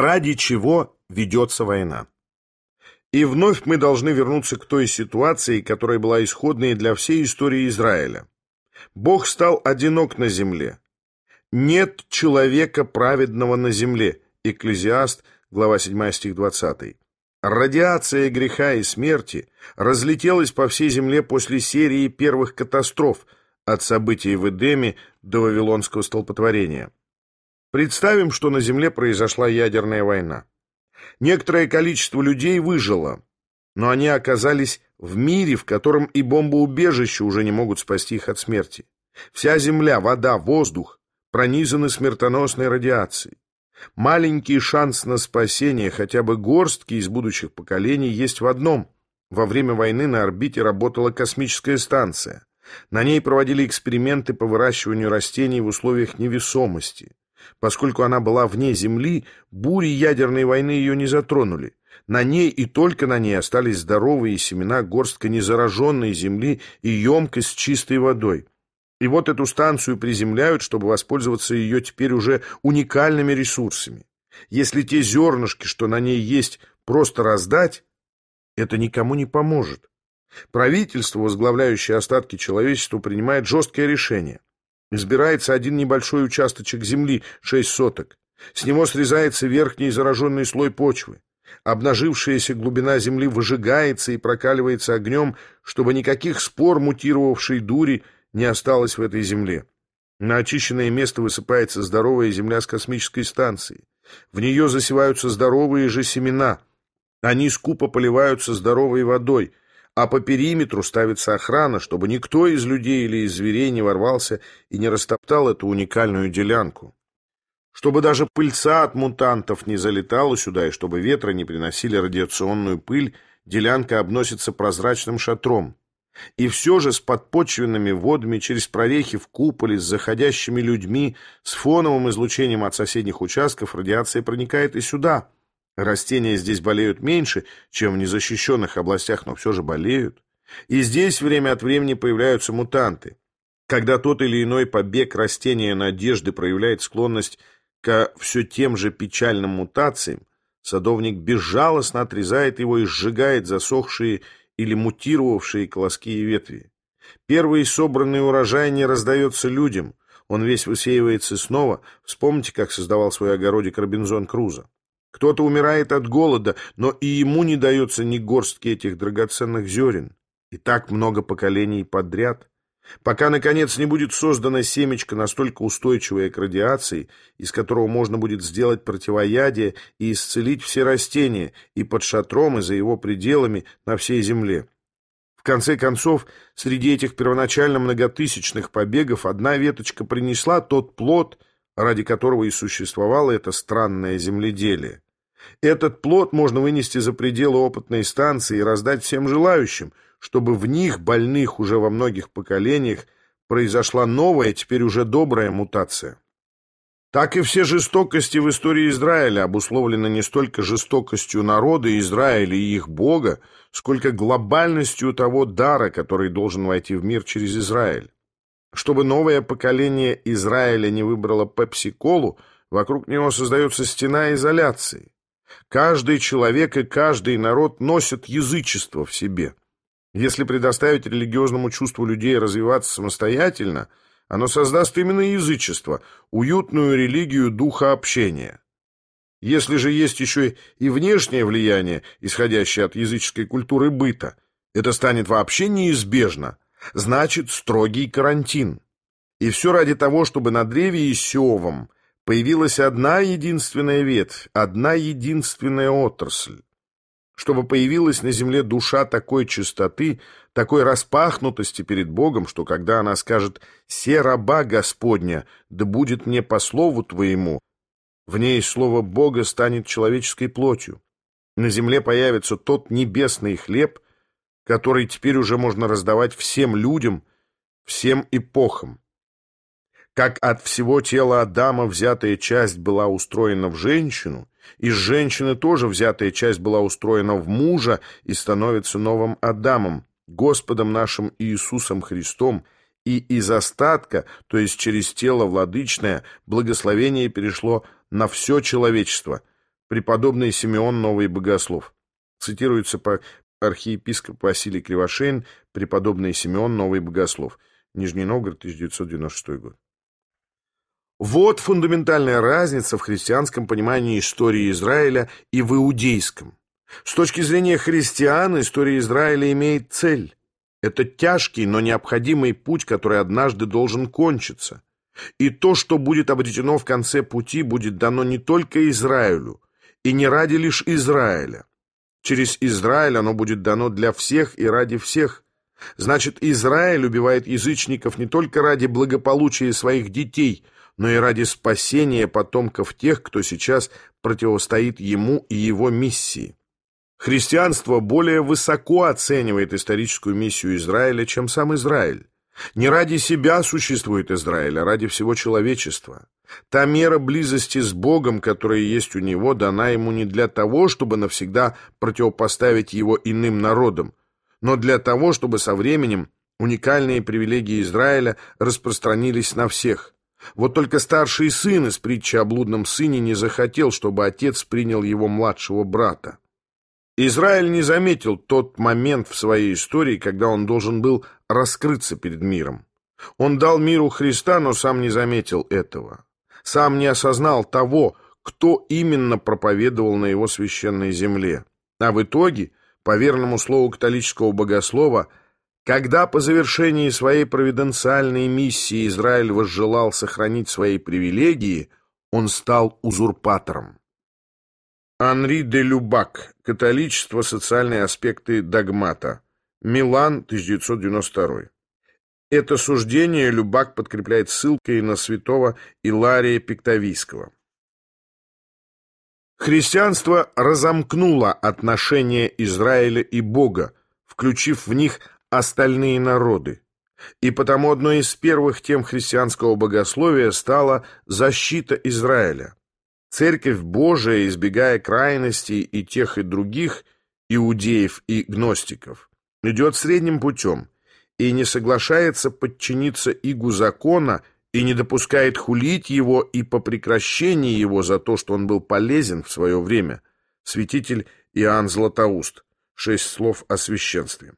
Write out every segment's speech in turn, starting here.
ради чего ведется война. И вновь мы должны вернуться к той ситуации, которая была исходной для всей истории Израиля. Бог стал одинок на земле. «Нет человека праведного на земле» Экклезиаст, глава 7, стих 20. Радиация греха и смерти разлетелась по всей земле после серии первых катастроф от событий в Эдеме до Вавилонского столпотворения. Представим, что на земле произошла ядерная война. Некоторое количество людей выжило, но они оказались в мире, в котором и бомбоубежища уже не могут спасти их от смерти. Вся земля, вода, воздух пронизаны смертоносной радиацией. Маленький шанс на спасение хотя бы горстки из будущих поколений есть в одном. Во время войны на орбите работала космическая станция. На ней проводили эксперименты по выращиванию растений в условиях невесомости. Поскольку она была вне Земли, бури ядерной войны ее не затронули. На ней и только на ней остались здоровые семена, горстка незараженной земли и емкость с чистой водой. И вот эту станцию приземляют, чтобы воспользоваться ее теперь уже уникальными ресурсами. Если те зернышки, что на ней есть, просто раздать, это никому не поможет. Правительство, возглавляющее остатки человечества, принимает жесткое решение. Избирается один небольшой участочек земли, шесть соток. С него срезается верхний зараженный слой почвы. Обнажившаяся глубина земли выжигается и прокаливается огнем, чтобы никаких спор мутировавшей дури не осталось в этой земле. На очищенное место высыпается здоровая земля с космической станции. В нее засеваются здоровые же семена. Они скупо поливаются здоровой водой — а по периметру ставится охрана, чтобы никто из людей или из зверей не ворвался и не растоптал эту уникальную делянку. Чтобы даже пыльца от мутантов не залетала сюда, и чтобы ветры не приносили радиационную пыль, делянка обносится прозрачным шатром. И все же с подпочвенными водами, через прорехи в куполе, с заходящими людьми, с фоновым излучением от соседних участков радиация проникает и сюда – Растения здесь болеют меньше, чем в незащищенных областях, но все же болеют. И здесь время от времени появляются мутанты. Когда тот или иной побег растения надежды проявляет склонность ко все тем же печальным мутациям, садовник безжалостно отрезает его и сжигает засохшие или мутировавшие колоски и ветви. Первый собранный урожай не раздается людям, он весь высеивается снова. Вспомните, как создавал свой огородик Робинзон Крузо. Кто-то умирает от голода, но и ему не дается ни горстки этих драгоценных зерен. И так много поколений подряд. Пока, наконец, не будет создана семечко настолько устойчивое к радиации, из которого можно будет сделать противоядие и исцелить все растения и под шатром, и за его пределами на всей земле. В конце концов, среди этих первоначально многотысячных побегов одна веточка принесла тот плод, ради которого и существовало это странное земледелие. Этот плод можно вынести за пределы опытной станции и раздать всем желающим, чтобы в них, больных уже во многих поколениях, произошла новая, теперь уже добрая мутация. Так и все жестокости в истории Израиля обусловлены не столько жестокостью народа Израиля и их Бога, сколько глобальностью того дара, который должен войти в мир через Израиль. Чтобы новое поколение Израиля не выбрало пепси-колу, вокруг него создается стена изоляции. Каждый человек и каждый народ носят язычество в себе. Если предоставить религиозному чувству людей развиваться самостоятельно, оно создаст именно язычество, уютную религию духа общения. Если же есть еще и внешнее влияние, исходящее от языческой культуры быта, это станет вообще неизбежно – значит строгий карантин. И все ради того, чтобы на древе Исиовом появилась одна единственная ветвь, одна единственная отрасль. Чтобы появилась на земле душа такой чистоты, такой распахнутости перед Богом, что когда она скажет «Се раба Господня, да будет мне по слову Твоему», в ней слово Бога станет человеческой плотью. На земле появится тот небесный хлеб, который теперь уже можно раздавать всем людям, всем эпохам. Как от всего тела Адама взятая часть была устроена в женщину, из женщины тоже взятая часть была устроена в мужа и становится новым Адамом, Господом нашим Иисусом Христом, и из остатка, то есть через тело владычное, благословение перешло на все человечество, преподобный Симеон Новый Богослов. Цитируется по архиепископ Василий Кривошеин, преподобный Симеон Новый Богослов. Нижний Новгород, 1996 год. Вот фундаментальная разница в христианском понимании истории Израиля и в иудейском. С точки зрения христиан история Израиля имеет цель. Это тяжкий, но необходимый путь, который однажды должен кончиться. И то, что будет обретено в конце пути, будет дано не только Израилю, и не ради лишь Израиля. Через Израиль оно будет дано для всех и ради всех. Значит, Израиль убивает язычников не только ради благополучия своих детей – но и ради спасения потомков тех, кто сейчас противостоит ему и его миссии. Христианство более высоко оценивает историческую миссию Израиля, чем сам Израиль. Не ради себя существует Израиль, а ради всего человечества. Та мера близости с Богом, которая есть у него, дана ему не для того, чтобы навсегда противопоставить его иным народам, но для того, чтобы со временем уникальные привилегии Израиля распространились на всех – вот только старший сын из притчи о блудном сыне не захотел, чтобы отец принял его младшего брата. Израиль не заметил тот момент в своей истории, когда он должен был раскрыться перед миром. Он дал миру Христа, но сам не заметил этого. Сам не осознал того, кто именно проповедовал на его священной земле. А в итоге, по верному слову католического богослова, когда по завершении своей провиденциальной миссии Израиль возжелал сохранить свои привилегии, он стал узурпатором. Анри де Любак. Католичество. Социальные аспекты догмата. Милан, 1992. Это суждение Любак подкрепляет ссылкой на святого Илария Пиктовийского. Христианство разомкнуло отношения Израиля и Бога, включив в них остальные народы. И потому одной из первых тем христианского богословия стала защита Израиля. Церковь Божия, избегая крайностей и тех, и других, иудеев и гностиков, идет средним путем и не соглашается подчиниться игу закона и не допускает хулить его и по прекращении его за то, что он был полезен в свое время. Святитель Иоанн Златоуст. Шесть слов о священстве.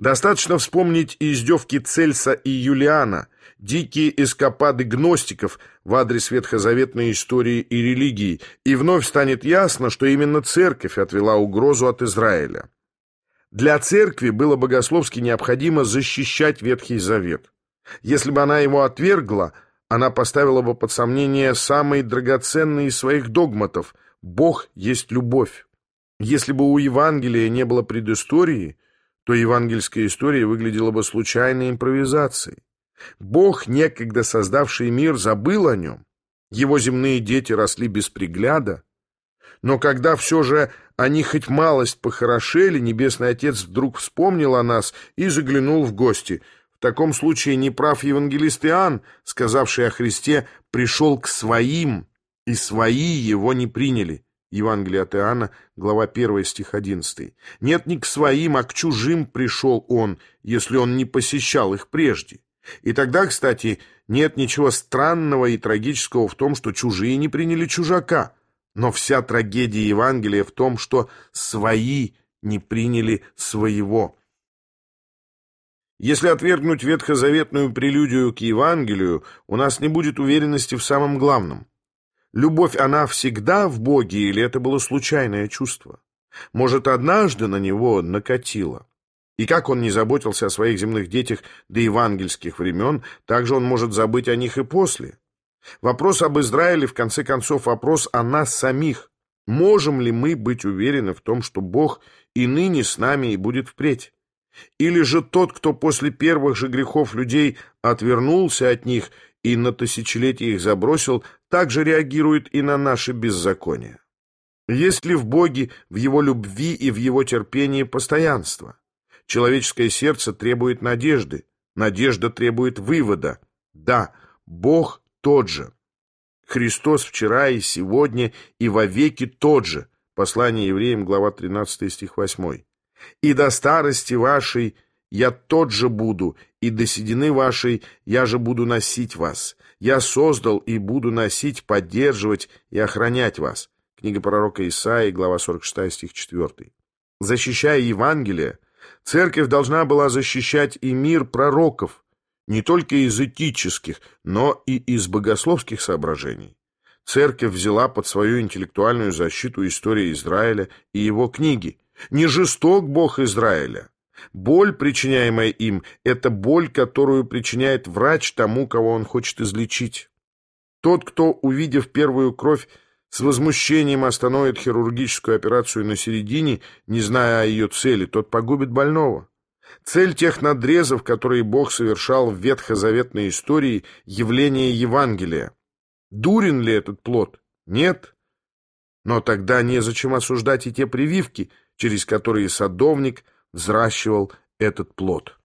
Достаточно вспомнить издевки Цельса и Юлиана, дикие эскапады гностиков в адрес ветхозаветной истории и религии, и вновь станет ясно, что именно церковь отвела угрозу от Израиля. Для церкви было богословски необходимо защищать Ветхий Завет. Если бы она его отвергла, она поставила бы под сомнение самые драгоценные из своих догматов – Бог есть любовь. Если бы у Евангелия не было предыстории – то евангельская история выглядела бы случайной импровизацией. Бог, некогда создавший мир, забыл о нем. Его земные дети росли без пригляда. Но когда все же они хоть малость похорошели, Небесный Отец вдруг вспомнил о нас и заглянул в гости. В таком случае не прав евангелист Иоанн, сказавший о Христе, пришел к своим, и свои его не приняли. Евангелие от Иоанна, глава 1, стих 11. «Нет, не к своим, а к чужим пришел он, если он не посещал их прежде». И тогда, кстати, нет ничего странного и трагического в том, что чужие не приняли чужака. Но вся трагедия Евангелия в том, что свои не приняли своего. Если отвергнуть ветхозаветную прелюдию к Евангелию, у нас не будет уверенности в самом главном. Любовь, она всегда в Боге, или это было случайное чувство? Может, однажды на него накатило? И как он не заботился о своих земных детях до евангельских времен, так же он может забыть о них и после. Вопрос об Израиле, в конце концов, вопрос о нас самих. Можем ли мы быть уверены в том, что Бог и ныне с нами и будет впредь? Или же тот, кто после первых же грехов людей отвернулся от них и на тысячелетия их забросил, также реагирует и на наши беззакония. Есть ли в Боге, в Его любви и в Его терпении постоянство? Человеческое сердце требует надежды, надежда требует вывода. Да, Бог тот же. Христос вчера и сегодня и вовеки тот же. Послание евреям, глава 13, стих 8. «И до старости вашей я тот же буду, и до седины вашей я же буду носить вас. Я создал и буду носить, поддерживать и охранять вас. Книга пророка Исаии, глава 46, стих 4. Защищая Евангелие, церковь должна была защищать и мир пророков, не только из этических, но и из богословских соображений. Церковь взяла под свою интеллектуальную защиту истории Израиля и его книги. Не жесток Бог Израиля. Боль, причиняемая им, это боль, которую причиняет врач тому, кого он хочет излечить. Тот, кто, увидев первую кровь, с возмущением остановит хирургическую операцию на середине, не зная о ее цели, тот погубит больного. Цель тех надрезов, которые Бог совершал в ветхозаветной истории, явление Евангелия. Дурен ли этот плод? Нет. Но тогда незачем осуждать и те прививки, через которые садовник взращивал этот плод.